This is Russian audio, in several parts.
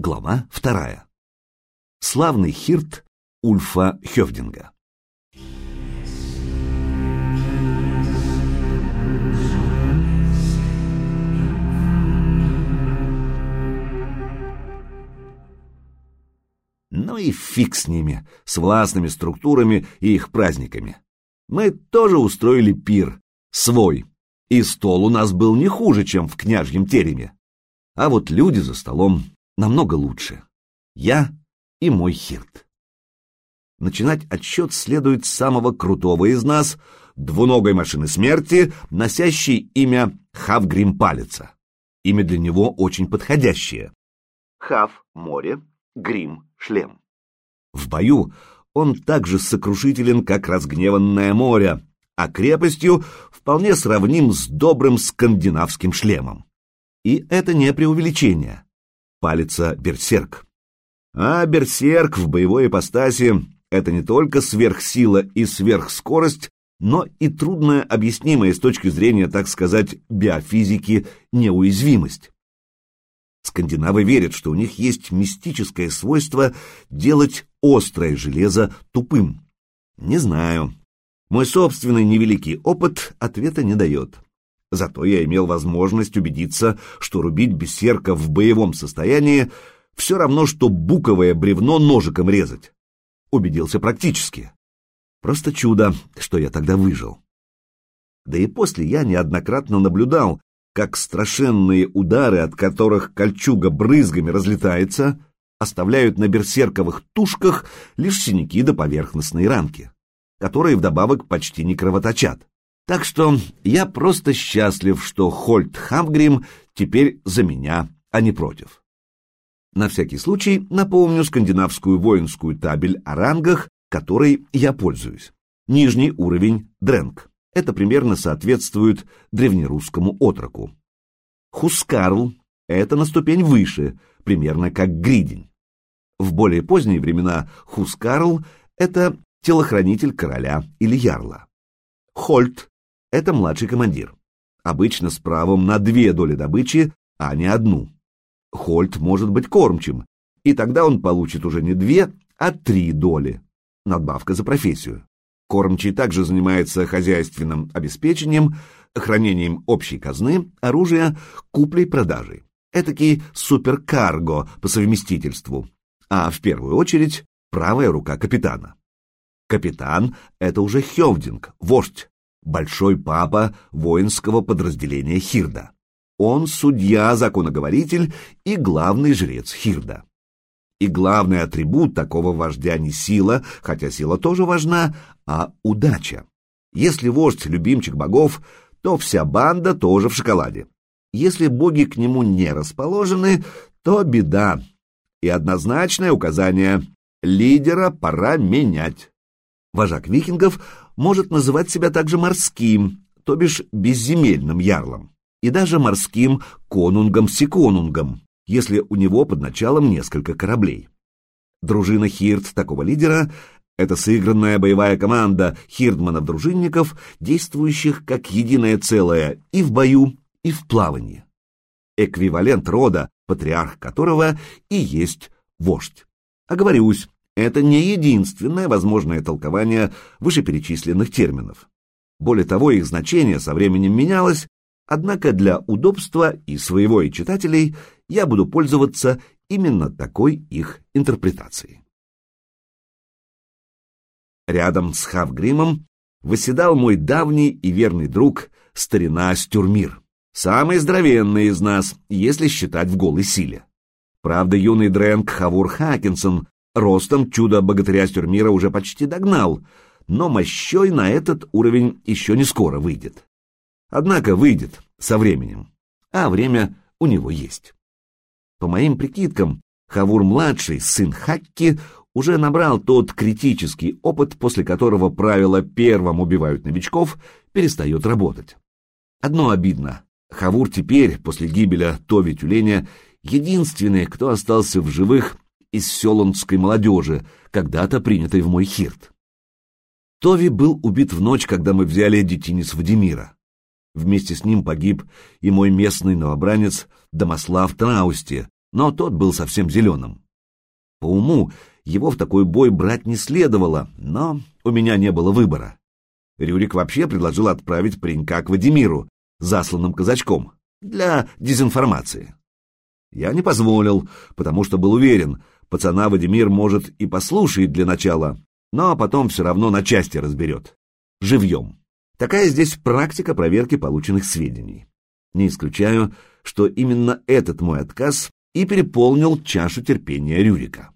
Глава вторая. Славный хирт Ульфа Хёвдинга. Ну и фиг с ними, с властными структурами и их праздниками. Мы тоже устроили пир, свой, и стол у нас был не хуже, чем в княжьем тереме. А вот люди за столом намного лучше. Я и мой хирт. Начинать отсчет следует самого крутого из нас, двуногой машины смерти, носящей имя Хавгрим Палица. Имя для него очень подходящее. Хав — море, Грим — шлем. В бою он так же сокрушителен, как разгневанное море, а крепостью вполне сравним с добрым скандинавским шлемом. И это не преувеличение. Палица — берсерк. А берсерк в боевой ипостаси — это не только сверхсила и сверхскорость, но и трудно объяснимая с точки зрения, так сказать, биофизики неуязвимость. Скандинавы верят, что у них есть мистическое свойство делать острое железо тупым. Не знаю. Мой собственный невеликий опыт ответа не дает. Зато я имел возможность убедиться, что рубить бессерка в боевом состоянии все равно, что буковое бревно ножиком резать. Убедился практически. Просто чудо, что я тогда выжил. Да и после я неоднократно наблюдал, как страшенные удары, от которых кольчуга брызгами разлетается, оставляют на берсерковых тушках лишь синяки до поверхностной ранки, которые вдобавок почти не кровоточат. Так что я просто счастлив, что Хольт Хамгрим теперь за меня, а не против. На всякий случай напомню скандинавскую воинскую табель о рангах, которой я пользуюсь. Нижний уровень — Дрэнк. Это примерно соответствует древнерусскому отроку. Хускарл — это на ступень выше, примерно как Гридень. В более поздние времена Хускарл — это телохранитель короля или ярла. Хольт — это младший командир, обычно с правом на две доли добычи, а не одну. Хольт может быть кормчим, и тогда он получит уже не две, а три доли. Надбавка за профессию. Кормчий также занимается хозяйственным обеспечением, хранением общей казны, оружия, куплей-продажей. Этакий суперкарго по совместительству, а в первую очередь правая рука капитана. Капитан — это уже Хевдинг, вождь, большой папа воинского подразделения Хирда. Он судья, законоговоритель и главный жрец Хирда. И главный атрибут такого вождя не сила, хотя сила тоже важна, а удача. Если вождь — любимчик богов, то вся банда тоже в шоколаде. Если боги к нему не расположены, то беда. И однозначное указание — лидера пора менять. Вожак викингов может называть себя также морским, то бишь безземельным ярлом, и даже морским конунгом-секонунгом, если у него под началом несколько кораблей. Дружина Хирт такого лидера — это сыгранная боевая команда хирдманов-дружинников, действующих как единое целое и в бою, и в плавании. Эквивалент рода, патриарх которого и есть вождь. Оговорюсь, это не единственное возможное толкование вышеперечисленных терминов. Более того, их значение со временем менялось, однако для удобства и своего, и читателей я буду пользоваться именно такой их интерпретацией. Рядом с Хавгримом восседал мой давний и верный друг старина Стюрмир, самый здоровенный из нас, если считать в голой силе. Правда, юный Дрэнк Хавур Хакинсон ростом чудо-богатыря Стюрмира уже почти догнал, но мощой на этот уровень еще не скоро выйдет. Однако выйдет со временем, а время у него есть. По моим прикидкам, Хавур-младший, сын Хакки, уже набрал тот критический опыт, после которого правило «первым убивают новичков» перестает работать. Одно обидно. Хавур теперь, после гибели Тови Тюленя, единственный, кто остался в живых из селонской молодежи, когда-то принятой в мой хирт. Тови был убит в ночь, когда мы взяли детинец Вадимира. Вместе с ним погиб и мой местный новобранец Домослав Траусти, но тот был совсем зеленым. По уму его в такой бой брать не следовало, но у меня не было выбора. Рюрик вообще предложил отправить паренька к Вадимиру, засланным казачком, для дезинформации. Я не позволил, потому что был уверен, пацана Вадимир, может, и послушает для начала, но потом все равно на части разберет. Живьем. Такая здесь практика проверки полученных сведений. Не исключаю, что именно этот мой отказ и переполнил чашу терпения Рюрика.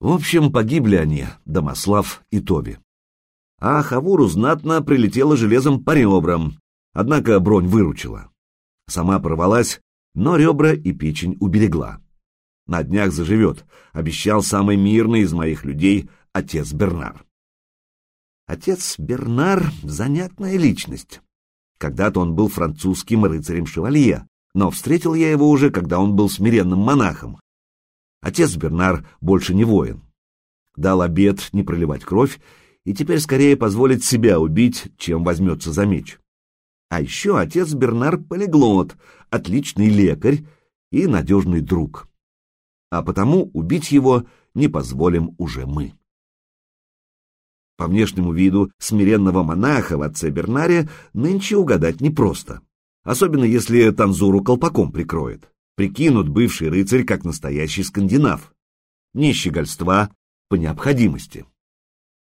В общем, погибли они, Домослав и Тоби. А Хавуру знатно прилетело железом по ребрам, однако бронь выручила. Сама порвалась, но ребра и печень уберегла. На днях заживет, обещал самый мирный из моих людей отец Бернар. Отец Бернар — занятная личность. Когда-то он был французским рыцарем-шевалье, но встретил я его уже, когда он был смиренным монахом. Отец Бернар больше не воин. Дал обет не проливать кровь и теперь скорее позволит себя убить, чем возьмется за меч. А еще отец Бернар полиглот, отличный лекарь и надежный друг. А потому убить его не позволим уже мы. По внешнему виду смиренного монаха в отце Бернаре нынче угадать непросто, особенно если танзуру колпаком прикроет. Прикинут бывший рыцарь как настоящий скандинав. Не щегольства по необходимости.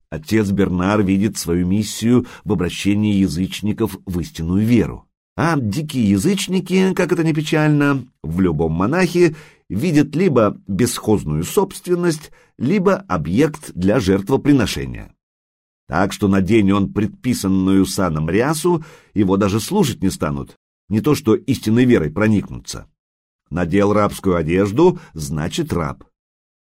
Отец Бернар видит свою миссию в обращении язычников в истинную веру. А дикие язычники, как это ни печально, в любом монахе видят либо бесхозную собственность, либо объект для жертвоприношения. Так что надень он предписанную саном рясу, его даже слушать не станут, не то что истинной верой проникнуться. Надел рабскую одежду, значит раб.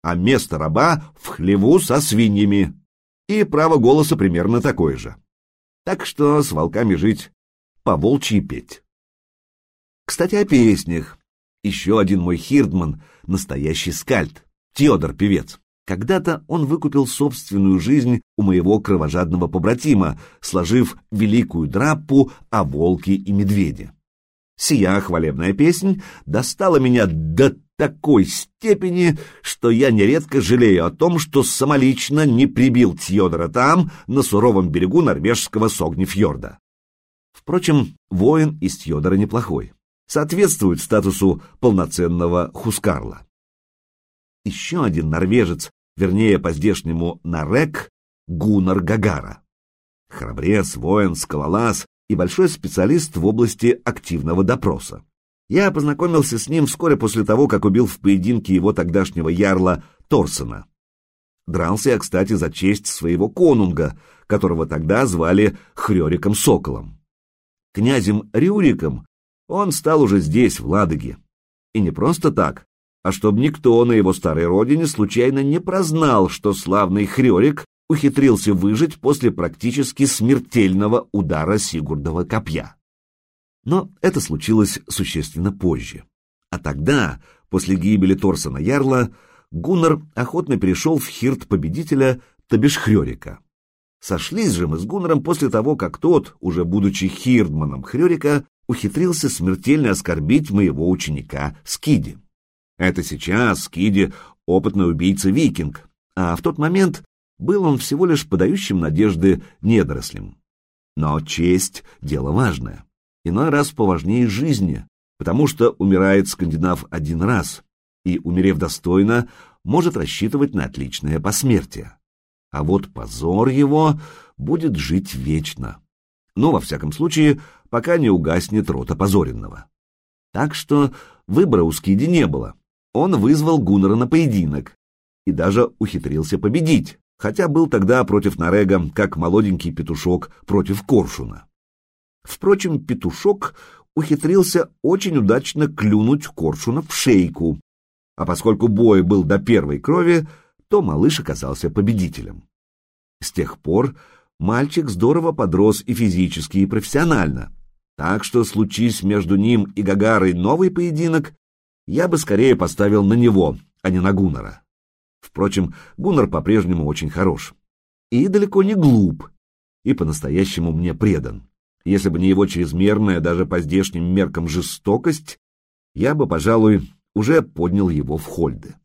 А место раба в хлеву со свиньями. И право голоса примерно такое же. Так что с волками жить, по волчьи петь. Кстати, о песнях. Еще один мой хирдман, настоящий скальд, Теодор Певец. Когда-то он выкупил собственную жизнь у моего кровожадного побратима, сложив великую драппу о волке и медведе. Сия хвалебная песнь достала меня до такой степени, что я нередко жалею о том, что самолично не прибил Тьодора там, на суровом берегу норвежского Согнифьорда. Впрочем, воин из Тьодора неплохой, соответствует статусу полноценного хускарла. Еще один норвежец, вернее, по-здешнему Нарек, Гунар Гагара. Храбрец, воин, скалолаз и большой специалист в области активного допроса. Я познакомился с ним вскоре после того, как убил в поединке его тогдашнего ярла Торсона. Дрался я, кстати, за честь своего конунга, которого тогда звали Хрёриком Соколом. Князем Рюриком он стал уже здесь, в Ладоге. И не просто так, а чтобы никто на его старой родине случайно не прознал, что славный Хрёрик ухитрился выжить после практически смертельного удара Сигурдова копья. Но это случилось существенно позже. А тогда, после гибели Торсона Ярла, Гуннар охотно перешел в хирт победителя Табишхрёрика. Сошлись же мы с Гуннаром после того, как тот, уже будучи хирдманом Хрёрика, ухитрился смертельно оскорбить моего ученика Скиди. Это сейчас Скиди — опытный убийца-викинг, а в тот момент был он всего лишь подающим надежды недорослем. Но честь — дело важное, иной раз поважнее жизни, потому что умирает скандинав один раз, и, умерев достойно, может рассчитывать на отличное посмертие. А вот позор его будет жить вечно. Ну, во всяком случае, пока не угаснет рот опозоренного. Так что выбора у Скиди не было он вызвал Гуннера на поединок и даже ухитрился победить, хотя был тогда против Нарега как молоденький петушок против коршуна. Впрочем, петушок ухитрился очень удачно клюнуть коршуна в шейку, а поскольку бой был до первой крови, то малыш оказался победителем. С тех пор мальчик здорово подрос и физически, и профессионально, так что, случись между ним и Гагарой новый поединок, я бы скорее поставил на него, а не на Гуннера. Впрочем, Гуннер по-прежнему очень хорош. И далеко не глуп, и по-настоящему мне предан. Если бы не его чрезмерная, даже по здешним меркам, жестокость, я бы, пожалуй, уже поднял его в Хольды.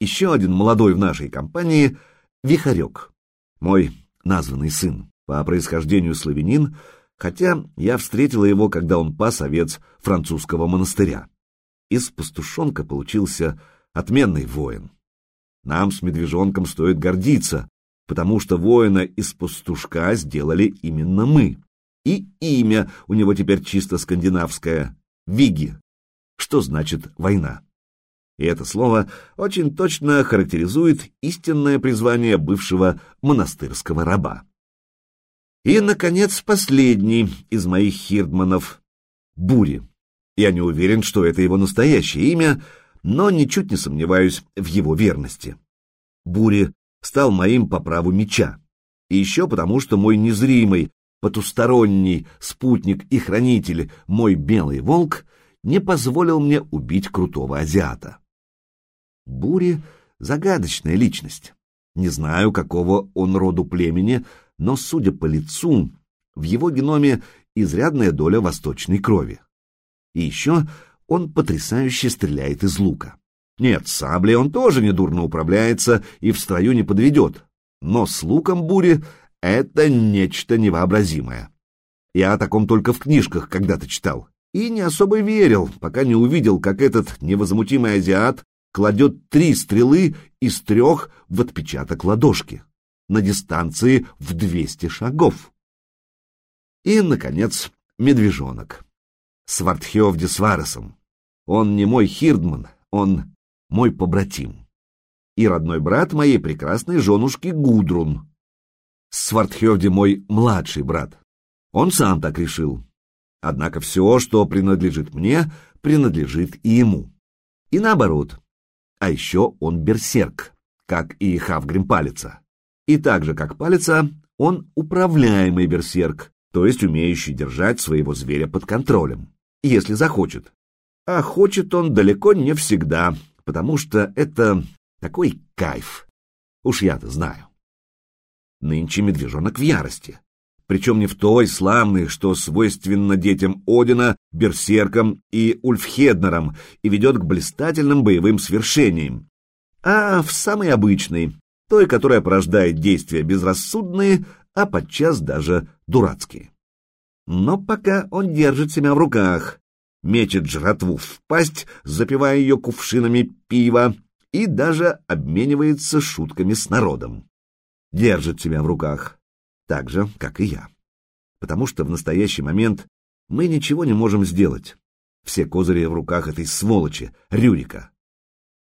Еще один молодой в нашей компании — Вихарек, мой названный сын, по происхождению славянин, хотя я встретила его, когда он пас овец французского монастыря. Из пастушонка получился отменный воин. Нам с медвежонком стоит гордиться, потому что воина из пастушка сделали именно мы. И имя у него теперь чисто скандинавское — Виги, что значит «война». И это слово очень точно характеризует истинное призвание бывшего монастырского раба. И, наконец, последний из моих хирдманов — Бури. Я не уверен, что это его настоящее имя, но ничуть не сомневаюсь в его верности. Бури стал моим по праву меча. И еще потому, что мой незримый, потусторонний спутник и хранитель, мой белый волк, не позволил мне убить крутого азиата. Бури — загадочная личность. Не знаю, какого он роду племени, но, судя по лицу, в его геноме изрядная доля восточной крови. И еще он потрясающе стреляет из лука. Нет, саблей он тоже недурно управляется и в строю не подведет, но с луком бури — это нечто невообразимое. Я о таком только в книжках когда-то читал и не особо верил, пока не увидел, как этот невозмутимый азиат кладет три стрелы из трех в отпечаток ладошки на дистанции в 200 шагов. И, наконец, медвежонок. С Варесом. Он не мой хирдман, он мой побратим. И родной брат моей прекрасной женушки Гудрун. Свартхевди мой младший брат. Он сам так решил. Однако все, что принадлежит мне, принадлежит и ему. И наоборот, а еще он берсерк, как и Хавгрим Палица. И так же, как Палица, он управляемый берсерк, то есть умеющий держать своего зверя под контролем, если захочет. А хочет он далеко не всегда, потому что это такой кайф. Уж я-то знаю. Нынче медвежонок в ярости. Причем не в той славной, что свойственно детям Одина, Берсеркам и Ульфхеднерам и ведет к блистательным боевым свершениям, а в самой обычной, той, которая порождает действия безрассудные, а подчас даже дурацкие. Но пока он держит себя в руках, мечет жратву в пасть, запивая ее кувшинами пива, и даже обменивается шутками с народом. Держит себя в руках, так же, как и я. Потому что в настоящий момент мы ничего не можем сделать. Все козыри в руках этой сволочи, Рюрика.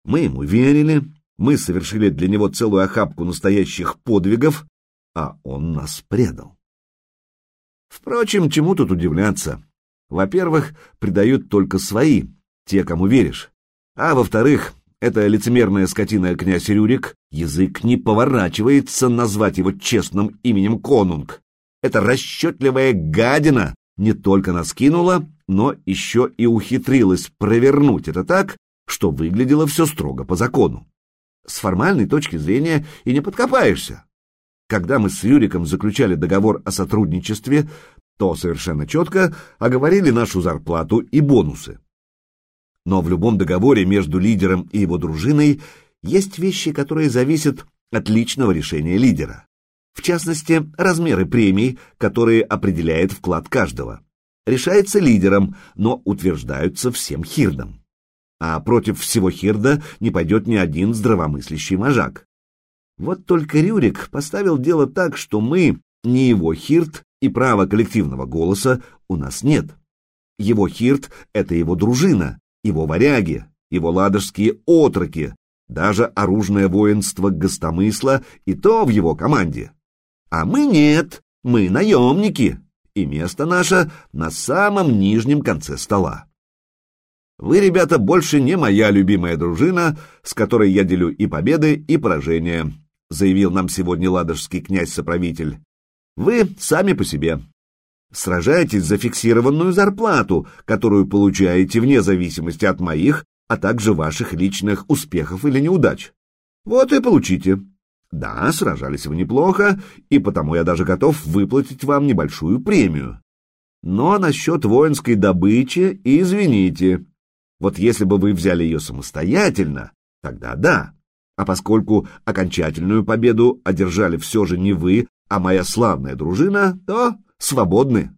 Мы ему верили, мы совершили для него целую охапку настоящих подвигов, а он нас предал. Впрочем, чему тут удивляться? Во-первых, предают только свои, те, кому веришь. А во-вторых, эта лицемерная скотина князь Рюрик, язык не поворачивается назвать его честным именем конунг. Эта расчетливая гадина не только нас кинула, но еще и ухитрилась провернуть это так, что выглядело все строго по закону. С формальной точки зрения и не подкопаешься. Когда мы с Юриком заключали договор о сотрудничестве, то совершенно четко оговорили нашу зарплату и бонусы. Но в любом договоре между лидером и его дружиной есть вещи, которые зависят от личного решения лидера. В частности, размеры премий, которые определяет вклад каждого. Решается лидером, но утверждаются всем хирдом. А против всего хирда не пойдет ни один здравомыслящий вожак. Вот только Рюрик поставил дело так, что мы, не его хирд, и права коллективного голоса у нас нет. Его хирд — это его дружина, его варяги, его ладожские отроки, даже оружное воинство Гостомысла и то в его команде. А мы нет, мы наемники, и место наше на самом нижнем конце стола. Вы, ребята, больше не моя любимая дружина, с которой я делю и победы, и поражения, заявил нам сегодня ладожский князь-соправитель. Вы сами по себе, сражаетесь за фиксированную зарплату, которую получаете вне зависимости от моих, а также ваших личных успехов или неудач. Вот и получите. Да, сражались вы неплохо, и потому я даже готов выплатить вам небольшую премию. Но насчет воинской добычи, извините, Вот если бы вы взяли ее самостоятельно, тогда да. А поскольку окончательную победу одержали все же не вы, а моя славная дружина, то свободны.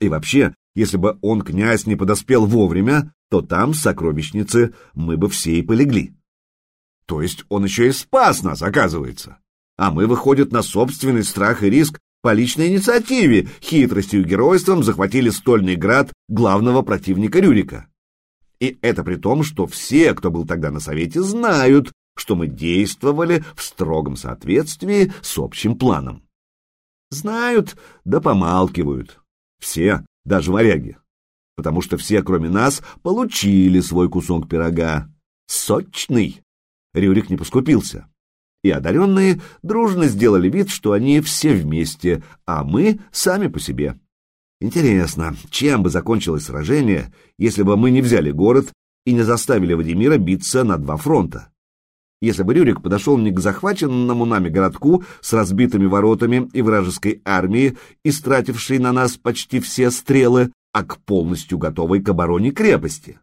И вообще, если бы он, князь, не подоспел вовремя, то там, в сокровищнице, мы бы все и полегли. То есть он еще и спас нас, оказывается. А мы, выходит, на собственный страх и риск по личной инициативе, хитростью и геройством захватили стольный град главного противника Рюрика. И это при том, что все, кто был тогда на совете, знают, что мы действовали в строгом соответствии с общим планом. Знают, да помалкивают. Все, даже варяги. Потому что все, кроме нас, получили свой кусок пирога. Сочный. Рюрик не поскупился. И одаренные дружно сделали вид, что они все вместе, а мы сами по себе. Интересно, чем бы закончилось сражение, если бы мы не взяли город и не заставили Владимира биться на два фронта? Если бы Рюрик подошел не к захваченному нами городку с разбитыми воротами и вражеской армией, истратившей на нас почти все стрелы, а к полностью готовой к обороне крепости.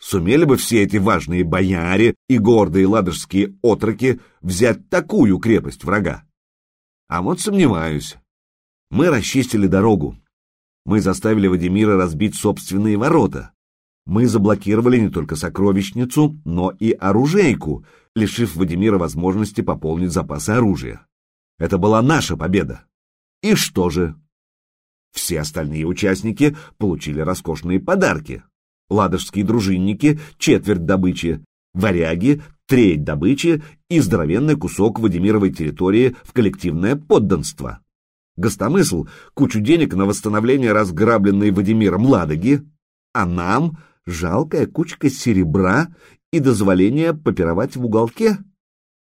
Сумели бы все эти важные бояре и гордые ладожские отроки взять такую крепость врага? А вот сомневаюсь. Мы расчистили дорогу. Мы заставили Вадимира разбить собственные ворота. Мы заблокировали не только сокровищницу, но и оружейку, лишив Вадимира возможности пополнить запасы оружия. Это была наша победа. И что же? Все остальные участники получили роскошные подарки ладожские дружинники — четверть добычи, варяги — треть добычи и здоровенный кусок Вадимировой территории в коллективное подданство. Гостомысл — кучу денег на восстановление разграбленной Вадимиром Ладоги, а нам — жалкая кучка серебра и дозволение попировать в уголке.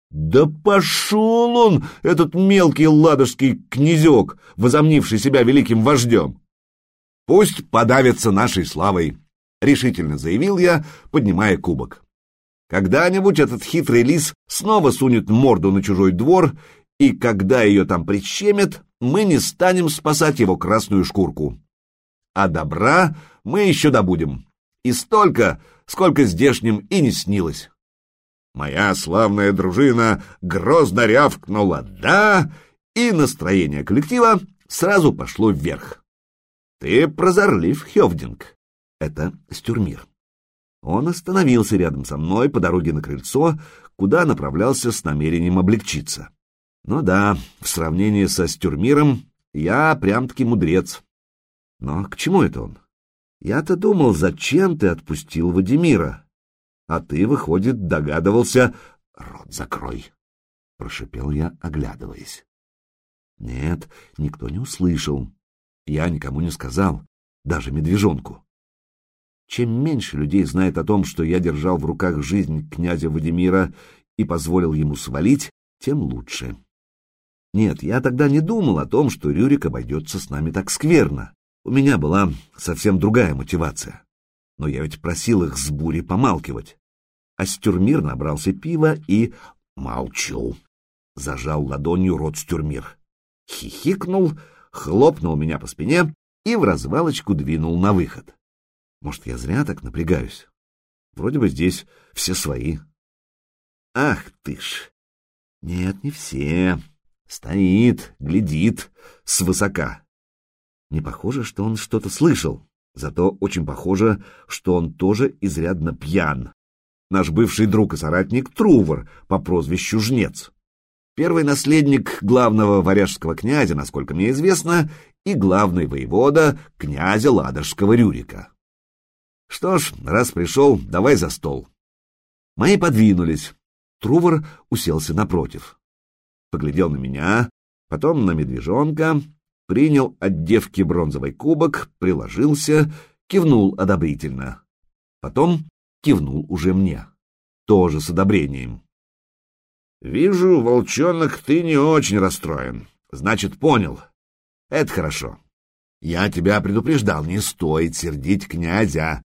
Да пошел он, этот мелкий ладожский князек, возомнивший себя великим вождем! Пусть подавится нашей славой решительно заявил я, поднимая кубок. Когда-нибудь этот хитрый лис снова сунет морду на чужой двор, и когда ее там прищемят, мы не станем спасать его красную шкурку. А добра мы еще добудем. И столько, сколько здешним и не снилось. Моя славная дружина грозно рявкнула «да», и настроение коллектива сразу пошло вверх. Ты прозорлив, Хевдинг это Стюрмир. Он остановился рядом со мной по дороге на крыльцо, куда направлялся с намерением облегчиться. Ну да, в сравнении со Стюрмиром я прям-таки мудрец. Но к чему это он? Я-то думал, зачем ты отпустил Вадимира? А ты, выходит, догадывался... Рот закрой, — прошипел я, оглядываясь. Нет, никто не услышал. Я никому не сказал, даже медвежонку. Чем меньше людей знает о том, что я держал в руках жизнь князя Владимира и позволил ему свалить, тем лучше. Нет, я тогда не думал о том, что Рюрик обойдется с нами так скверно. У меня была совсем другая мотивация. Но я ведь просил их с бури помалкивать. А Стюрмир набрался пива и... Молчу. Зажал ладонью рот Стюрмир. Хихикнул, хлопнул меня по спине и в развалочку двинул на выход. Может, я зря так напрягаюсь? Вроде бы здесь все свои. Ах ты ж! Нет, не все. Стоит, глядит, свысока. Не похоже, что он что-то слышал, зато очень похоже, что он тоже изрядно пьян. Наш бывший друг и соратник Трувор по прозвищу Жнец. Первый наследник главного варяжского князя, насколько мне известно, и главный воевода князя Ладожского Рюрика. Что ж, раз пришел, давай за стол. Мои подвинулись. Трувор уселся напротив. Поглядел на меня, потом на медвежонка, принял от девки бронзовый кубок, приложился, кивнул одобрительно. Потом кивнул уже мне, тоже с одобрением. «Вижу, волчонок, ты не очень расстроен. Значит, понял. Это хорошо. Я тебя предупреждал, не стоит сердить князя.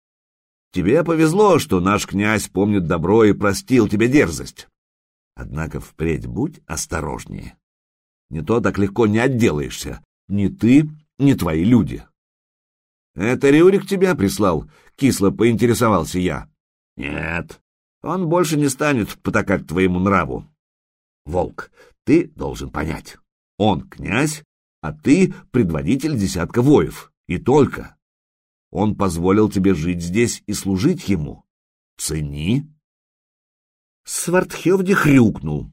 Тебе повезло, что наш князь помнит добро и простил тебе дерзость. Однако впредь будь осторожнее. Не то так легко не отделаешься. Ни ты, ни твои люди. Это Рюрик тебя прислал, кисло поинтересовался я. Нет, он больше не станет потакать твоему нраву. Волк, ты должен понять. Он князь, а ты предводитель десятка воев. И только. Он позволил тебе жить здесь и служить ему. Цени. Свартхевди хрюкнул.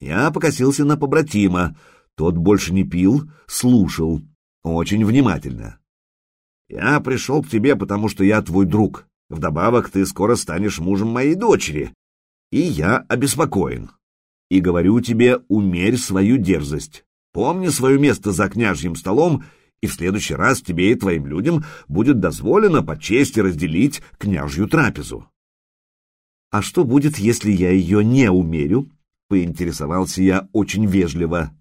Я покосился на побратима. Тот больше не пил, слушал. Очень внимательно. Я пришел к тебе, потому что я твой друг. Вдобавок, ты скоро станешь мужем моей дочери. И я обеспокоен. И говорю тебе, умерь свою дерзость. Помни свое место за княжьим столом, и в следующий раз тебе и твоим людям будет дозволено по чести разделить княжью трапезу. А что будет, если я ее не умерю? Поинтересовался я очень вежливо.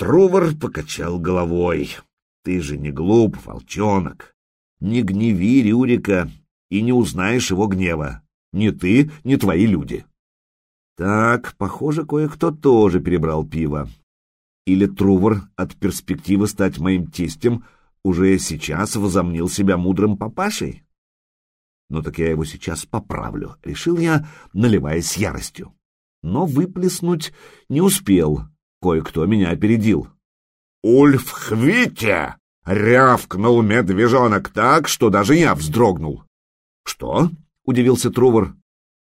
Трувор покачал головой. Ты же не глуп, волчонок. Не гневи Рюрика, и не узнаешь его гнева. Ни ты, ни твои люди. Так, похоже, кое-кто тоже перебрал пиво. Или Трувор от перспективы стать моим тестем уже сейчас возомнил себя мудрым папашей? Ну так я его сейчас поправлю, решил я, наливаясь яростью. Но выплеснуть не успел, кое-кто меня опередил. «Ульф Хвите!» — рявкнул медвежонок так, что даже я вздрогнул. «Что?» — удивился Трувор.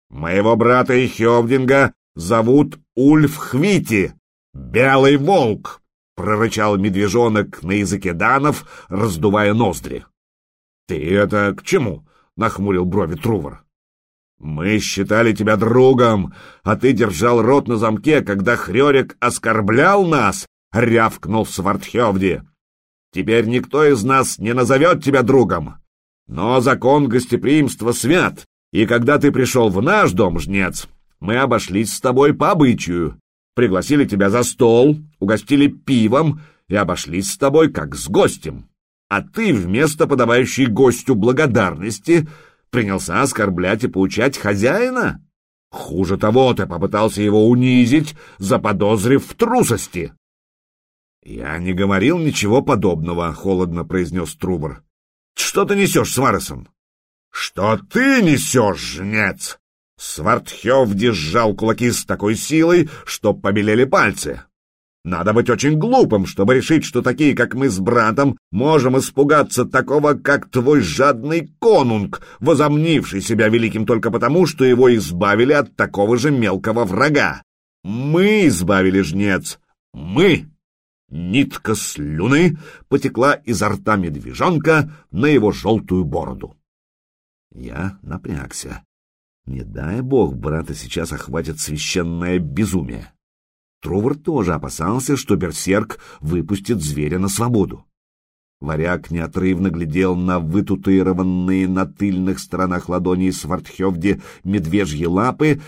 «Моего брата и Хевдинга зовут Ульф Хвити, Белый Волк!» — прорычал медвежонок на языке данов, раздувая ноздри. «Ты это к чему?» — нахмурил брови Трувор. «Мы считали тебя другом, а ты держал рот на замке, когда Хрёрик оскорблял нас!» — рявкнул Свардхевди. «Теперь никто из нас не назовет тебя другом. Но закон гостеприимства свят, и когда ты пришел в наш дом, жнец, мы обошлись с тобой по обычаю, пригласили тебя за стол, угостили пивом и обошлись с тобой как с гостем. А ты вместо подавающей гостю благодарности принялся оскорблять и поучать хозяина? Хуже того, ты попытался его унизить, заподозрив в трусости. — Я не говорил ничего подобного, — холодно произнес Трубор. Что ты несешь, Сваресон? Что ты несешь, жнец? Свартхевди сжал кулаки с такой силой, что побелели пальцы. Надо быть очень глупым, чтобы решить, что такие, как мы с братом, можем испугаться такого, как твой жадный конунг, возомнивший себя великим только потому, что его избавили от такого же мелкого врага. Мы избавили жнец. Мы! Нитка слюны потекла изо рта медвежонка на его желтую бороду. Я напрягся. Не дай бог брата сейчас охватит священное безумие. Трувор тоже опасался, что берсерк выпустит зверя на свободу. Варяг неотрывно глядел на вытатуированные на тыльных сторонах ладоней Свардхевди медвежьи лапы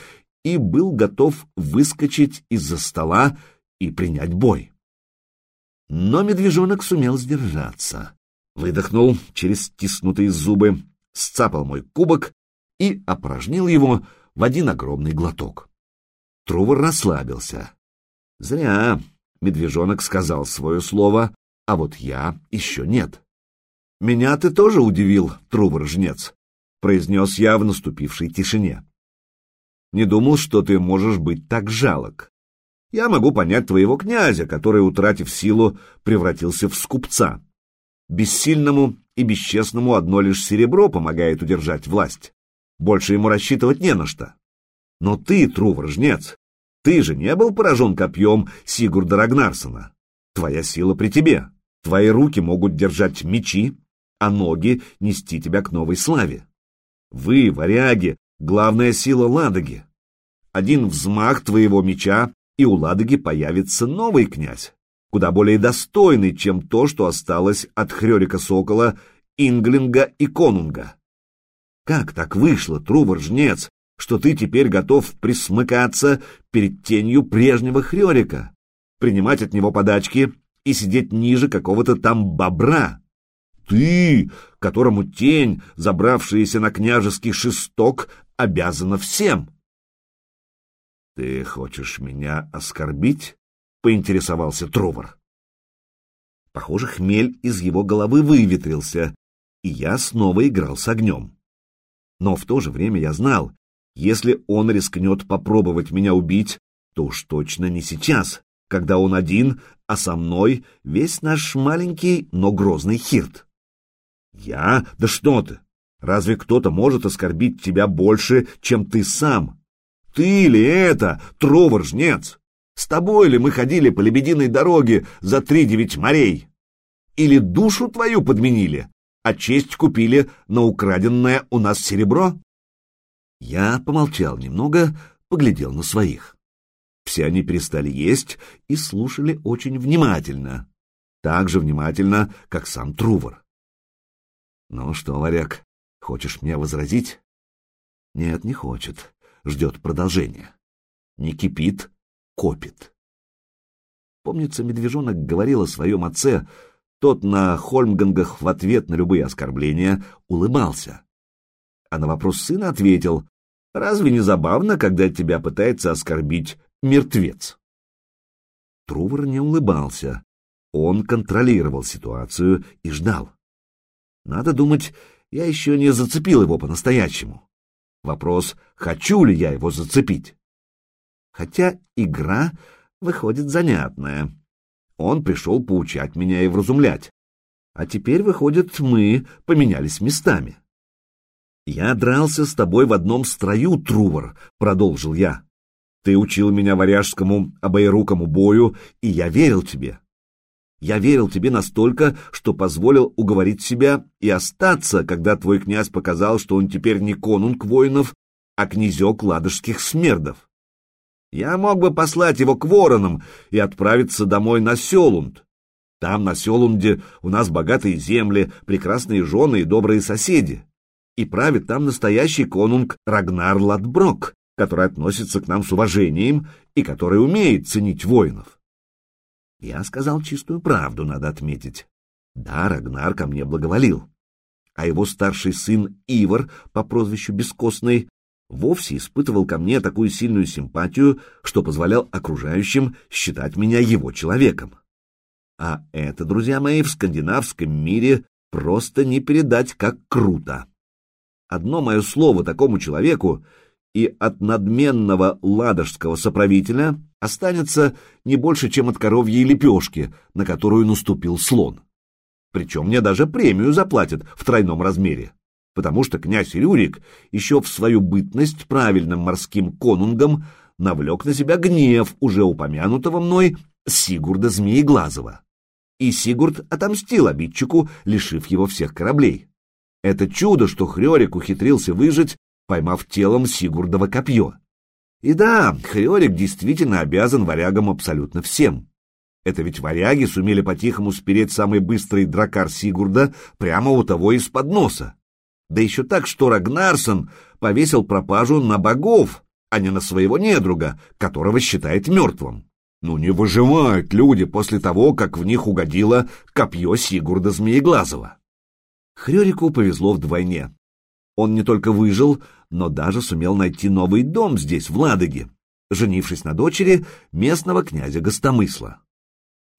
и был готов выскочить из-за стола и принять бой. Но медвежонок сумел сдержаться. Выдохнул через стиснутые зубы, сцапал мой кубок и опорожнил его в один огромный глоток. Трувор расслабился. Зря медвежонок сказал свое слово, а вот я еще нет. «Меня ты тоже удивил, Трувор-жнец», — произнес я в наступившей тишине. «Не думал, что ты можешь быть так жалок. Я могу понять твоего князя, который, утратив силу, превратился в скупца. Бессильному и бесчестному одно лишь серебро помогает удержать власть. Больше ему рассчитывать не на что. Но ты, Трувор, жнец, ты же не был поражен копьем Сигурда Рагнарсона. Твоя сила при тебе. Твои руки могут держать мечи, а ноги нести тебя к новой славе. Вы, варяги, главная сила Ладоги. Один взмах твоего меча и у Ладоги появится новый князь, куда более достойный, чем то, что осталось от Хрёрика Сокола, Инглинга и Конунга. Как так вышло, Трувор-жнец, что ты теперь готов присмыкаться перед тенью прежнего Хрёрика, принимать от него подачки и сидеть ниже какого-то там бобра? Ты, которому тень, забравшаяся на княжеский шесток, обязана всем. «Ты хочешь меня оскорбить?» — поинтересовался Трувор. Похоже, хмель из его головы выветрился, и я снова играл с огнем. Но в то же время я знал, если он рискнет попробовать меня убить, то уж точно не сейчас, когда он один, а со мной весь наш маленький, но грозный хирт. Я? Да что ты! Разве кто-то может оскорбить тебя больше, чем ты сам? Ты ли это, Тровор-жнец? С тобой ли мы ходили по лебединой дороге за три девять морей? Или душу твою подменили, а честь купили на украденное у нас серебро? Я помолчал немного, поглядел на своих. Все они перестали есть и слушали очень внимательно. Так же внимательно, как сам Трувор. «Ну что, варяг, хочешь мне возразить?» «Нет, не хочет. Ждет продолжения. Не кипит, копит». Помнится, медвежонок говорил о своем отце, тот на Хольмгангах в ответ на любые оскорбления улыбался. А на вопрос сына ответил, «Разве не забавно, когда тебя пытается оскорбить мертвец?» Трувор не улыбался. Он контролировал ситуацию и ждал. Надо думать, я еще не зацепил его по-настоящему. Вопрос, хочу ли я его зацепить? Хотя игра выходит занятная. Он пришел поучать меня и вразумлять. А теперь, выходит, мы поменялись местами. «Я дрался с тобой в одном строю, Трувор», — продолжил я. «Ты учил меня варяжскому обоерукому бою, и я верил тебе. Я верил тебе настолько, что позволил уговорить себя и остаться, когда твой князь показал, что он теперь не конунг воинов, а князек ладожских смердов. Я мог бы послать его к воронам и отправиться домой на Селунд. Там, на Селунде, у нас богатые земли, прекрасные жены и добрые соседи. И правит там настоящий конунг Рагнар Ладброк, который относится к нам с уважением и который умеет ценить воинов. Я сказал чистую правду, надо отметить. Да, Рагнар ко мне благоволил. А его старший сын Ивар по прозвищу Бескостный вовсе испытывал ко мне такую сильную симпатию, что позволял окружающим считать меня его человеком. А это, друзья мои, в скандинавском мире просто не передать, как круто. Одно мое слово такому человеку, и от надменного ладожского соправителя останется не больше, чем от коровьей лепешки, на которую наступил слон. Причем мне даже премию заплатят в тройном размере, потому что князь Рюрик еще в свою бытность правильным морским конунгом навлек на себя гнев уже упомянутого мной Сигурда Змееглазова. И Сигурд отомстил обидчику, лишив его всех кораблей. Это чудо, что Хрёрик ухитрился выжить, поймав телом Сигурдово копье. И да, Хриорик действительно обязан варягам абсолютно всем. Это ведь варяги сумели по-тихому спереть самый быстрый дракар Сигурда прямо у того из-под носа. Да еще так, что Рагнарсон повесил пропажу на богов, а не на своего недруга, которого считает мертвым. Ну не выживают люди после того, как в них угодило копье Сигурда Змееглазого. Хрёрику повезло вдвойне. Он не только выжил, но даже сумел найти новый дом здесь, в Ладоге, женившись на дочери местного князя Гостомысла.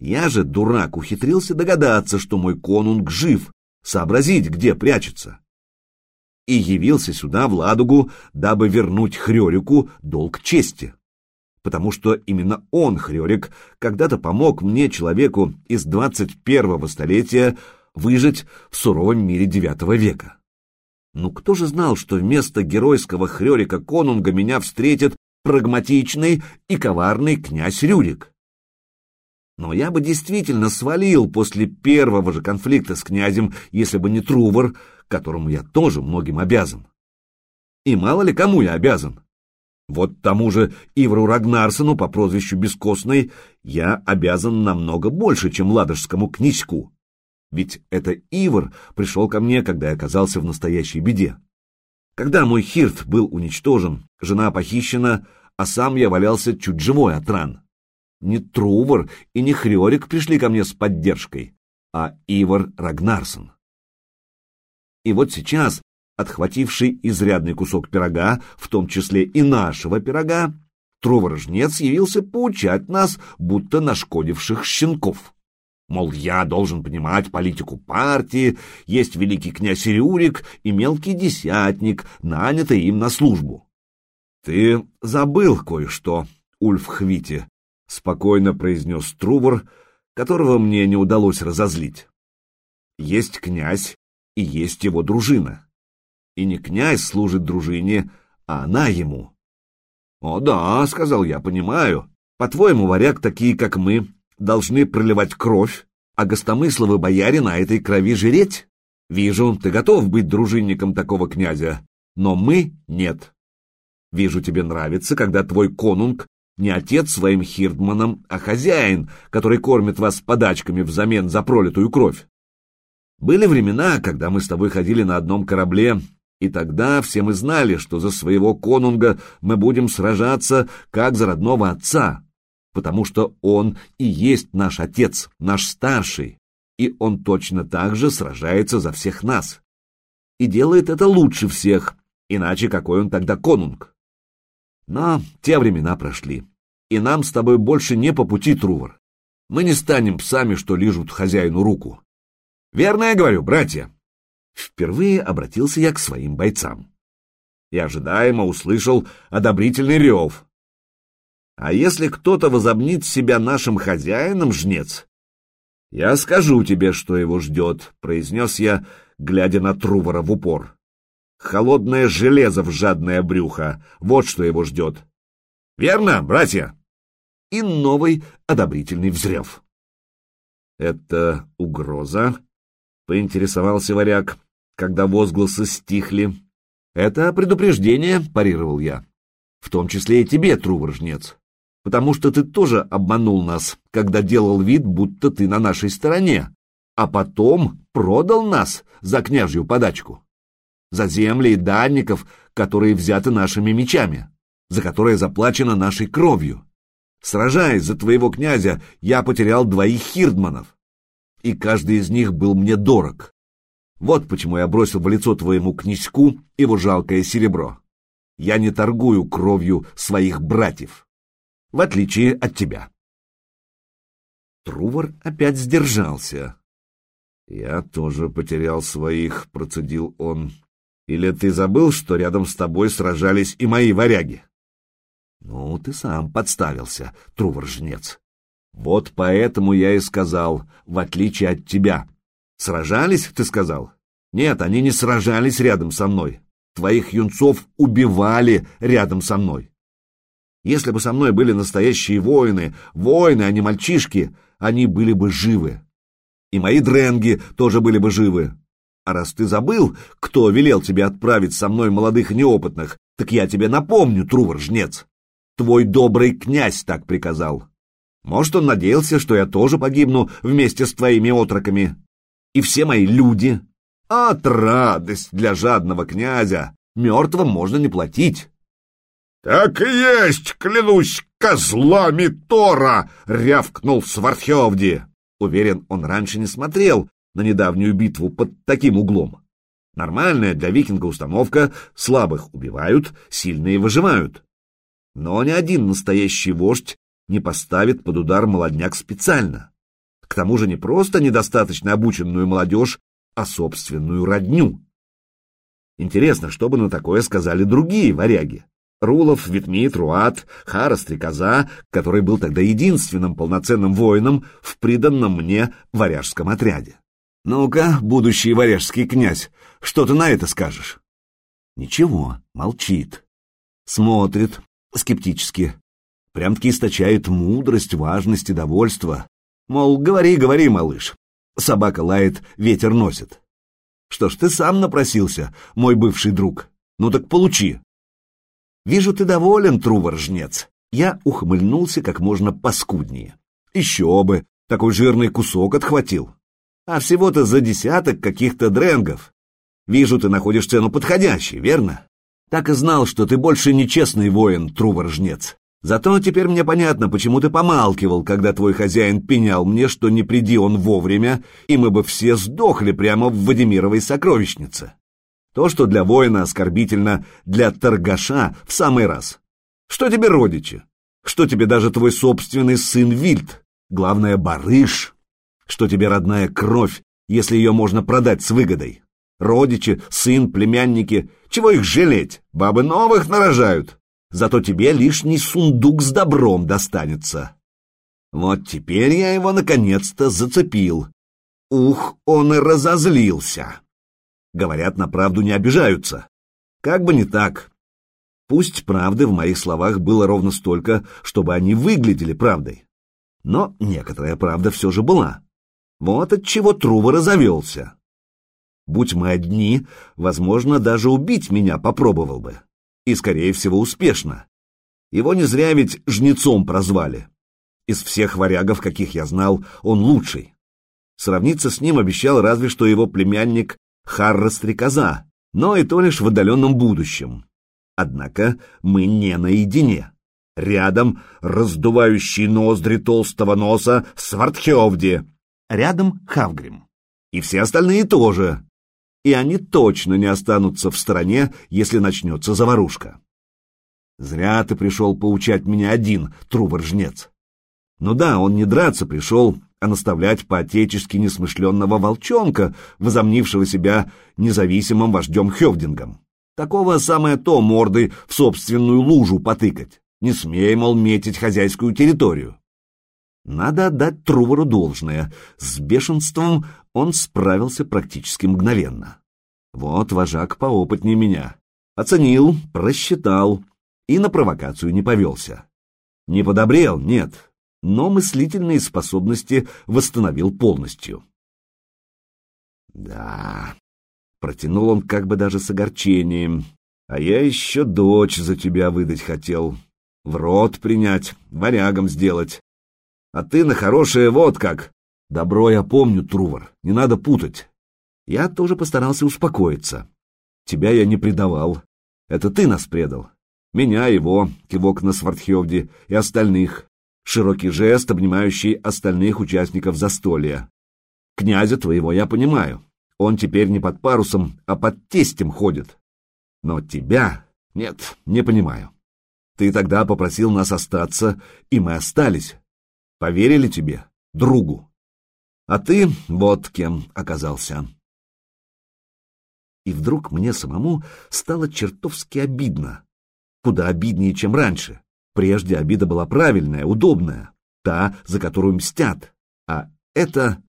Я же, дурак, ухитрился догадаться, что мой конунг жив, сообразить, где прячется. И явился сюда, в Ладогу, дабы вернуть Хрёрику долг чести. Потому что именно он, Хрёрик, когда-то помог мне, человеку из двадцать первого столетия, выжить в суровом мире девятого века. Ну кто же знал, что вместо геройского Хрёрика Конунга меня встретит прагматичный и коварный князь Рюрик? Но я бы действительно свалил после первого же конфликта с князем, если бы не Трувор, которому я тоже многим обязан. И мало ли кому я обязан. Вот тому же Ивру Рагнарсону по прозвищу Бескостный я обязан намного больше, чем ладожскому князьку. Ведь это Ивар пришел ко мне, когда я оказался в настоящей беде. Когда мой Хирт был уничтожен, жена похищена, а сам я валялся чуть живой от ран. Не Трувор и не Хрёрик пришли ко мне с поддержкой, а Ивар Рагнарсон. И вот сейчас, отхвативший изрядный кусок пирога, в том числе и нашего пирога, Трувор-жнец явился поучать нас, будто нашкодивших щенков. Мол, я должен понимать политику партии, есть великий князь Рюрик и мелкий десятник, нанятый им на службу. Ты забыл кое-что, Ульф Хвити, — спокойно произнес Трувор, которого мне не удалось разозлить. Есть князь и есть его дружина. И не князь служит дружине, а она ему. — О да, — сказал я, — понимаю. По-твоему, варяг такие, как мы, должны проливать кровь, а гостомысловы бояре на этой крови жреть? Вижу, ты готов быть дружинником такого князя, но мы — нет. Вижу, тебе нравится, когда твой конунг не отец своим хирдманам, а хозяин, который кормит вас подачками взамен за пролитую кровь. Были времена, когда мы с тобой ходили на одном корабле, и тогда все мы знали, что за своего конунга мы будем сражаться, как за родного отца потому что он и есть наш отец, наш старший, и он точно так же сражается за всех нас. И делает это лучше всех, иначе какой он тогда конунг? Но те времена прошли, и нам с тобой больше не по пути, Трувор. Мы не станем псами, что лижут хозяину руку. Верно я говорю, братья? Впервые обратился я к своим бойцам. И ожидаемо услышал одобрительный рев, а если кто-то возомнит себя нашим хозяином, жнец, я скажу тебе, что его ждет, — произнес я, глядя на Трувора в упор. Холодное железо в жадное брюхо, вот что его ждет. Верно, братья? И новый одобрительный взрев. Это угроза? — поинтересовался варяг, когда возгласы стихли. Это предупреждение, — парировал я. В том числе и тебе, Трувор, жнец потому что ты тоже обманул нас, когда делал вид, будто ты на нашей стороне, а потом продал нас за княжью подачку, за земли и дальников, которые взяты нашими мечами, за которые заплачено нашей кровью. Сражаясь за твоего князя, я потерял двоих хирдманов, и каждый из них был мне дорог. Вот почему я бросил в лицо твоему князьку его жалкое серебро. Я не торгую кровью своих братьев в отличие от тебя. Трувор опять сдержался. «Я тоже потерял своих», — процедил он. «Или ты забыл, что рядом с тобой сражались и мои варяги?» «Ну, ты сам подставился, Трувор-жнец. Вот поэтому я и сказал, в отличие от тебя. Сражались, ты сказал? Нет, они не сражались рядом со мной. Твоих юнцов убивали рядом со мной. Если бы со мной были настоящие воины, воины, а не мальчишки, они были бы живы. И мои дренги тоже были бы живы. А раз ты забыл, кто велел тебе отправить со мной молодых неопытных, так я тебе напомню, Трувор-жнец. Твой добрый князь так приказал. Может, он надеялся, что я тоже погибну вместе с твоими отроками. И все мои люди. От радость для жадного князя. Мертвым можно не платить. «Так и есть, клянусь козлами Тора!» — рявкнул Свархевди. Уверен, он раньше не смотрел на недавнюю битву под таким углом. Нормальная для викинга установка — слабых убивают, сильные выживают. Но ни один настоящий вождь не поставит под удар молодняк специально. К тому же не просто недостаточно обученную молодежь, а собственную родню. Интересно, что бы на такое сказали другие варяги? Рулов, Витмит, Руат, Хара, Стрекоза, который был тогда единственным полноценным воином в приданном мне варяжском отряде. Ну-ка, будущий варяжский князь, что ты на это скажешь? Ничего, молчит. Смотрит, скептически. Прям-таки источает мудрость, важность и довольство. Мол, говори, говори, малыш. Собака лает, ветер носит. Что ж, ты сам напросился, мой бывший друг. Ну так получи. «Вижу, ты доволен, Трувор-жнец». Я ухмыльнулся как можно паскуднее. «Еще бы! Такой жирный кусок отхватил. А всего-то за десяток каких-то дренгов. Вижу, ты находишь цену подходящей, верно? Так и знал, что ты больше не честный воин, Трувор-жнец. Зато теперь мне понятно, почему ты помалкивал, когда твой хозяин пенял мне, что не приди он вовремя, и мы бы все сдохли прямо в Вадимировой сокровищнице. То, что для воина оскорбительно, для торгаша в самый раз. Что тебе родичи? Что тебе даже твой собственный сын Вильд? Главное, барыш. Что тебе родная кровь, если ее можно продать с выгодой? Родичи, сын, племянники. Чего их жалеть? Бабы новых нарожают. Зато тебе лишний сундук с добром достанется. Вот теперь я его наконец-то зацепил. Ух, он и разозлился. Говорят, на правду не обижаются. Как бы не так. Пусть правды в моих словах было ровно столько, чтобы они выглядели правдой. Но некоторая правда все же была. Вот от чего Трува разовелся. Будь мы одни, возможно, даже убить меня попробовал бы. И, скорее всего, успешно. Его не зря ведь жнецом прозвали. Из всех варягов, каких я знал, он лучший. Сравниться с ним обещал разве что его племянник Харра Стрекоза, но и то лишь в отдаленном будущем. Однако мы не наедине. Рядом раздувающий ноздри толстого носа Свартхевди. Рядом Хавгрим. И все остальные тоже. И они точно не останутся в стороне, если начнется заварушка. Зря ты пришел поучать меня один, трубор-жнец. Ну да, он не драться пришел, а наставлять по-отечески несмышленного волчонка, возомнившего себя независимым вождем Хевдингом. Такого самое то мордой в собственную лужу потыкать. Не смей, мол, метить хозяйскую территорию. Надо отдать Трувору должное. С бешенством он справился практически мгновенно. Вот вожак поопытнее меня. Оценил, просчитал и на провокацию не повелся. Не подобрел, нет, но мыслительные способности восстановил полностью. Да, Протянул он как бы даже с огорчением. А я еще дочь за тебя выдать хотел. В рот принять, варягом сделать. А ты на хорошее вот как. Добро я помню, Трувор, не надо путать. Я тоже постарался успокоиться. Тебя я не предавал. Это ты нас предал. Меня, его, кивок на Свардхевде и остальных. Широкий жест, обнимающий остальных участников застолья. Князя твоего я понимаю. Он теперь не под парусом, а под тестем ходит. Но тебя... Нет, не понимаю. Ты тогда попросил нас остаться, и мы остались. Поверили тебе, другу. А ты вот кем оказался. И вдруг мне самому стало чертовски обидно. Куда обиднее, чем раньше. Прежде обида была правильная, удобная, та, за которую мстят. А это...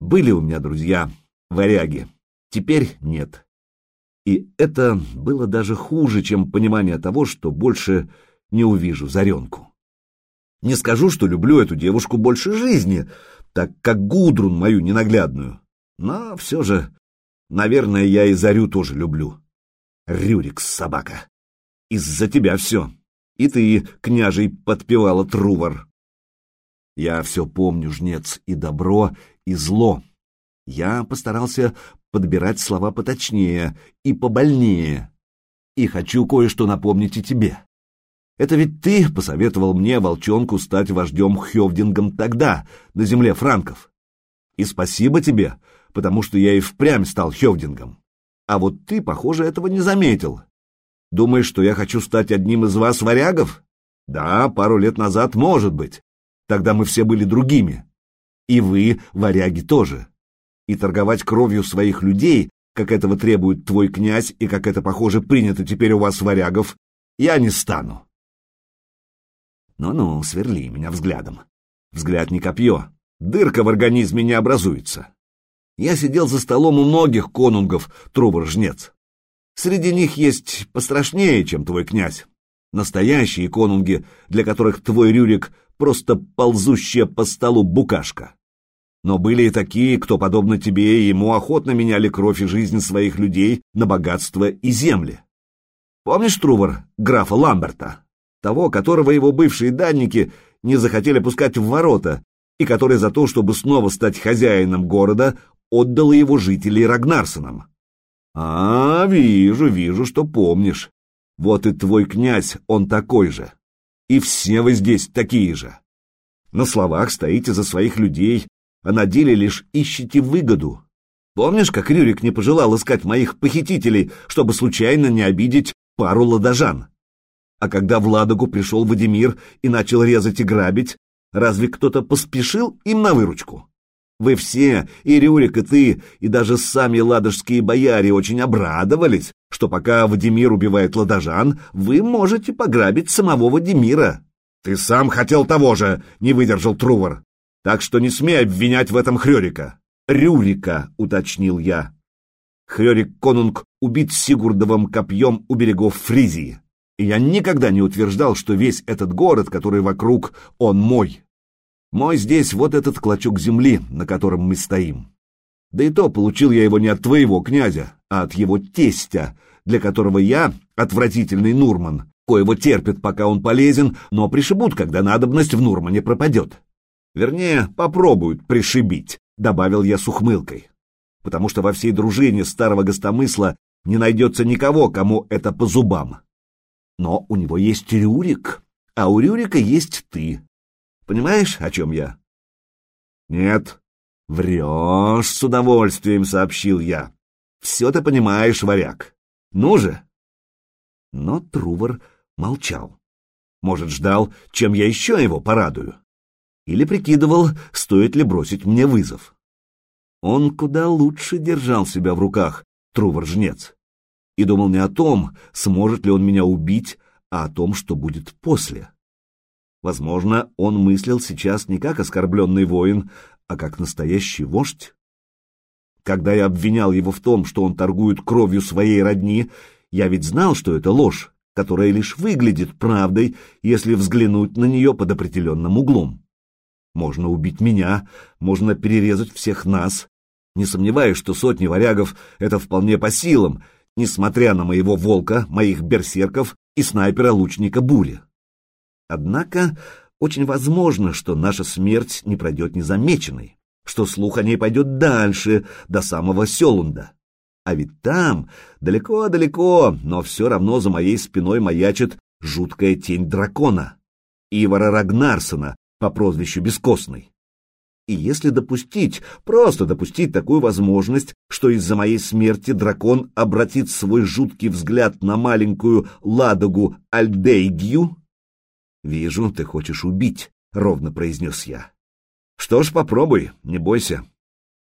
Были у меня друзья, варяги. Теперь нет. И это было даже хуже, чем понимание того, что больше не увижу Заренку. Не скажу, что люблю эту девушку больше жизни, так как Гудрун мою ненаглядную. Но все же, наверное, я и Зарю тоже люблю. Рюрикс, собака. Из-за тебя все. И ты, княжий, подпевала Трувор. Я все помню, жнец, и добро, и зло. Я постарался подбирать слова поточнее и побольнее. И хочу кое-что напомнить и тебе. Это ведь ты посоветовал мне, волчонку, стать вождем Хевдингом тогда, на земле франков. И спасибо тебе, потому что я и впрямь стал Хевдингом. А вот ты, похоже, этого не заметил. Думаешь, что я хочу стать одним из вас, варягов? Да, пару лет назад, может быть. Тогда мы все были другими. И вы, варяги, тоже и торговать кровью своих людей, как этого требует твой князь и как это, похоже, принято теперь у вас, варягов, я не стану. Ну-ну, сверли меня взглядом. Взгляд не копье, дырка в организме не образуется. Я сидел за столом у многих конунгов, трубор-жнец. Среди них есть пострашнее, чем твой князь. Настоящие конунги, для которых твой Рюрик — просто ползущая по столу букашка. Но были и такие, кто, подобно тебе и ему, охотно меняли кровь и жизнь своих людей на богатство и земли. Помнишь Трувор, графа Ламберта? Того, которого его бывшие данники не захотели пускать в ворота, и который за то, чтобы снова стать хозяином города, отдал его жителей Рагнарсонам. А, вижу, вижу, что помнишь. Вот и твой князь, он такой же. И все вы здесь такие же. На словах стоите за своих людей, а на деле лишь ищете выгоду. Помнишь, как Рюрик не пожелал искать моих похитителей, чтобы случайно не обидеть пару ладожан? А когда в Ладогу пришел Вадимир и начал резать и грабить, разве кто-то поспешил им на выручку? Вы все, и Рюрик, и ты, и даже сами ладожские бояре очень обрадовались, что пока Вадимир убивает ладожан, вы можете пограбить самого Вадимира. Ты сам хотел того же, не выдержал Трувор. Так что не смей обвинять в этом Хрёрика. Рюрика, уточнил я. Хрёрик Конунг убит Сигурдовым копьем у берегов Фризии. И я никогда не утверждал, что весь этот город, который вокруг, он мой. Мой здесь вот этот клочок земли, на котором мы стоим. Да и то получил я его не от твоего князя, а от его тестя, для которого я отвратительный Нурман, коего терпят, пока он полезен, но пришибут, когда надобность в Нурмане пропадет. Вернее, попробуют пришибить, добавил я с ухмылкой потому что во всей дружине старого гостомысла не найдется никого, кому это по зубам. Но у него есть Рюрик, а у Рюрика есть ты. Понимаешь, о чем я? Нет. Врешь с удовольствием, сообщил я. Все ты понимаешь, варяг. Ну же. Но Трувор молчал. Может, ждал, чем я еще его порадую. Или прикидывал, стоит ли бросить мне вызов. Он куда лучше держал себя в руках, Трувор-жнец, и думал не о том, сможет ли он меня убить, а о том, что будет после. Возможно, он мыслил сейчас не как оскорбленный воин, а как настоящий вождь. Когда я обвинял его в том, что он торгует кровью своей родни, я ведь знал, что это ложь, которая лишь выглядит правдой, если взглянуть на нее под определенным углом. Можно убить меня, можно перерезать всех нас, не сомневаюсь, что сотни варягов — это вполне по силам, несмотря на моего волка, моих берсерков и снайпера-лучника Були. Однако очень возможно, что наша смерть не пройдет незамеченной, что слух о ней пойдет дальше, до самого Селунда. А ведь там, далеко-далеко, но все равно за моей спиной маячит жуткая тень дракона, Ивара Рагнарсона по прозвищу Бескостный. И если допустить, просто допустить такую возможность, что из-за моей смерти дракон обратит свой жуткий взгляд на маленькую ладогу Альдейгью... «Вижу, ты хочешь убить», — ровно произнес я. «Что ж, попробуй, не бойся.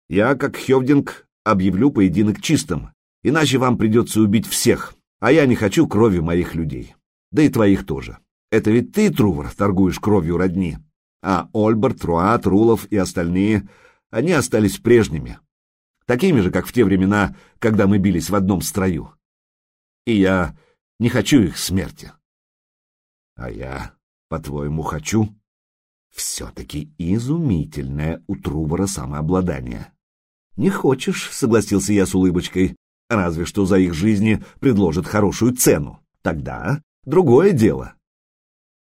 Я, как Хевдинг, объявлю поединок чистым, иначе вам придется убить всех, а я не хочу крови моих людей. Да и твоих тоже. Это ведь ты, Трувор, торгуешь кровью родни а Ольберт, Руат, Рулов и остальные, они остались прежними, такими же, как в те времена, когда мы бились в одном строю. И я не хочу их смерти. А я, по-твоему, хочу? Все-таки изумительное у Трувора самообладание. Не хочешь, согласился я с улыбочкой, разве что за их жизни предложат хорошую цену. Тогда другое дело.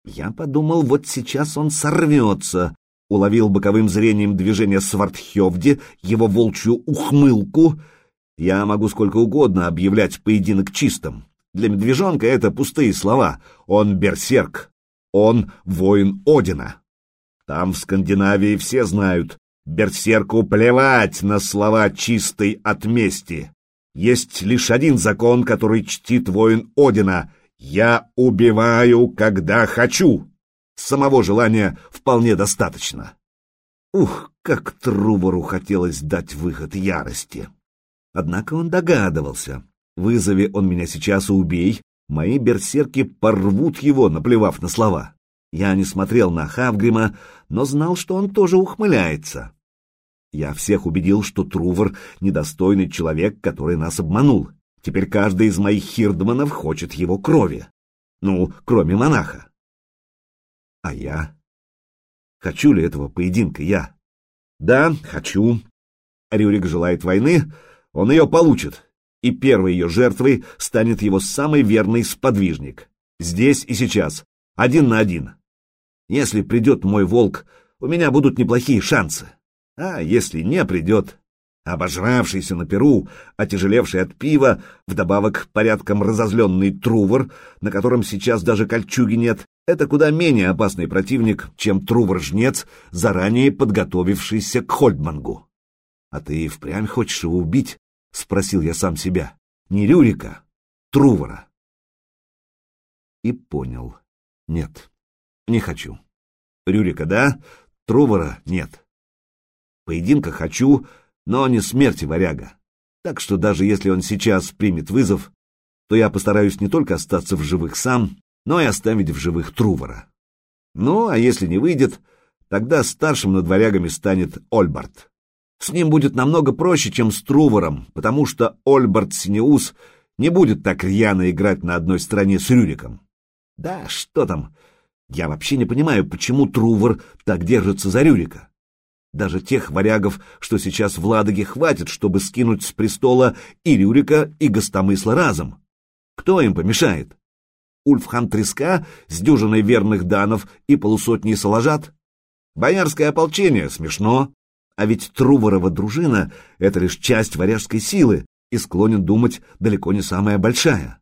Я подумал, вот сейчас он сорвется, уловил боковым зрением движение Свартхевди, его волчью ухмылку. Я могу сколько угодно объявлять поединок чистым. Для медвежонка это пустые слова. Он берсерк. Он воин Одина. Там в Скандинавии все знают, берсерку плевать на слова чистой от мести. Есть лишь один закон, который чтит воин Одина — я убиваю, когда хочу. Самого желания вполне достаточно. Ух, как Трувору хотелось дать выход ярости. Однако он догадывался. Вызови он меня сейчас и убей, мои берсерки порвут его, наплевав на слова. Я не смотрел на Хавгрима, но знал, что он тоже ухмыляется. Я всех убедил, что Трувор — недостойный человек, который нас обманул. Теперь каждый из моих хирдманов хочет его крови. Ну, кроме монаха. А я? Хочу ли этого поединка я? Да, хочу. Рюрик желает войны, он ее получит. И первой ее жертвой станет его самый верный сподвижник. Здесь и сейчас, один на один. Если придет мой волк, у меня будут неплохие шансы. А если не придет, Обожравшийся на перу, отяжелевший от пива, вдобавок порядком разозленный Трувор, на котором сейчас даже кольчуги нет, это куда менее опасный противник, чем Трувор-жнец, заранее подготовившийся к Хольдмангу. — А ты впрямь хочешь его убить? — спросил я сам себя. — Не Рюрика, Трувора. И понял. Нет, не хочу. Рюрика — да, Трувора — нет. Поединка хочу, но не смерти варяга. Так что даже если он сейчас примет вызов, то я постараюсь не только остаться в живых сам, но и оставить в живых Трувора. Ну, а если не выйдет, тогда старшим над варягами станет Ольбард. С ним будет намного проще, чем с Трувором, потому что Ольбард Синеус не будет так рьяно играть на одной стороне с Рюриком. Да, что там? Я вообще не понимаю, почему Трувор так держится за Рюрика. Даже тех варягов, что сейчас в Ладоге, хватит, чтобы скинуть с престола и Рюрика, и Гостомысла разом. Кто им помешает? Ульфхан Треска с дюжиной верных данов и полусотней соложат? Боярское ополчение смешно, а ведь Труворова дружина — это лишь часть варяжской силы, и склонен думать далеко не самая большая.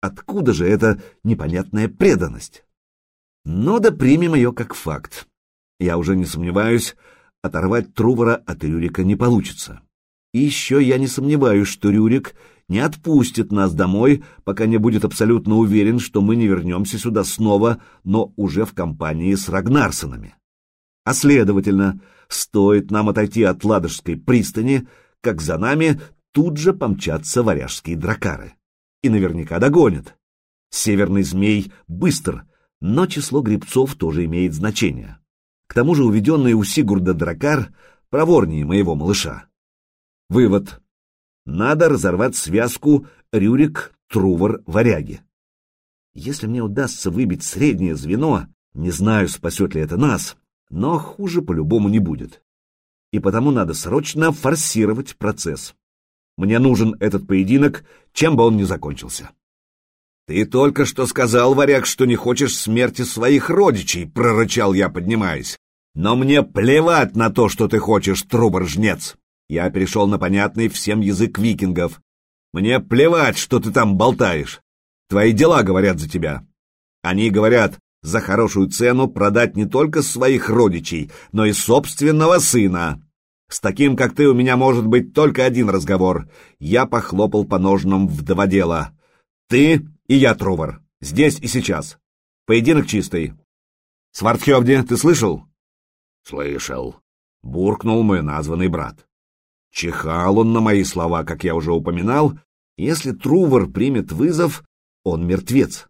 Откуда же эта непонятная преданность? Ну да примем ее как факт. Я уже не сомневаюсь, оторвать Трувора от Рюрика не получится. И еще я не сомневаюсь, что Рюрик не отпустит нас домой, пока не будет абсолютно уверен, что мы не вернемся сюда снова, но уже в компании с Рагнарсонами. А следовательно, стоит нам отойти от Ладожской пристани, как за нами тут же помчатся варяжские дракары. И наверняка догонят. Северный змей быстр, но число грибцов тоже имеет значение. К тому же уведенный у Сигурда дракар проворнее моего малыша. Вывод. Надо разорвать связку Рюрик-Трувор-Варяги. Если мне удастся выбить среднее звено, не знаю, спасет ли это нас, но хуже по-любому не будет. И потому надо срочно форсировать процесс. Мне нужен этот поединок, чем бы он ни закончился. «Ты только что сказал, варяг, что не хочешь смерти своих родичей», — прорычал я, поднимаясь. «Но мне плевать на то, что ты хочешь, трубор-жнец. Я перешел на понятный всем язык викингов. Мне плевать, что ты там болтаешь. Твои дела говорят за тебя. Они говорят, за хорошую цену продать не только своих родичей, но и собственного сына. С таким, как ты, у меня может быть только один разговор. Я похлопал по ножнам вдоводела. Ты и я, Трувор. Здесь и сейчас. Поединок чистый. Свардхевде, ты слышал? Слышал. Буркнул мой названный брат. Чихал он на мои слова, как я уже упоминал. Если Трувор примет вызов, он мертвец.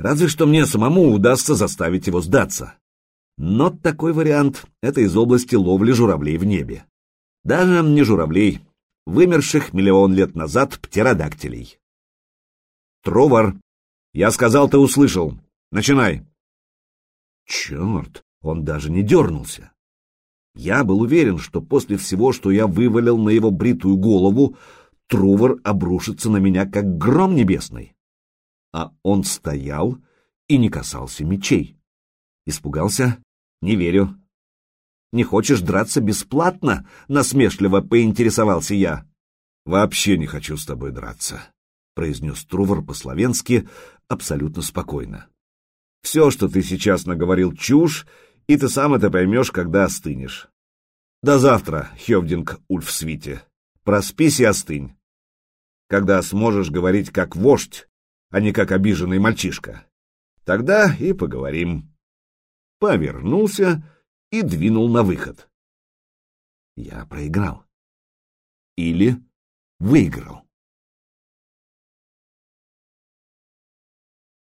Разве что мне самому удастся заставить его сдаться. Но такой вариант — это из области ловли журавлей в небе. Даже не журавлей, вымерших миллион лет назад птеродактилей. Трувор, я сказал, ты услышал. Начинай. Черт, он даже не дернулся. Я был уверен, что после всего, что я вывалил на его бритую голову, Трувор обрушится на меня, как гром небесный. А он стоял и не касался мечей. Испугался? Не верю. «Не хочешь драться бесплатно?» — насмешливо поинтересовался я. «Вообще не хочу с тобой драться», — произнес Трувор по-словенски абсолютно спокойно. «Все, что ты сейчас наговорил, чушь, и ты сам это поймешь, когда остынешь. До завтра, Хевдинг Ульфсвите. Проспись и остынь. Когда сможешь говорить как вождь, а не как обиженный мальчишка. Тогда и поговорим. Повернулся и двинул на выход. Я проиграл. Или выиграл.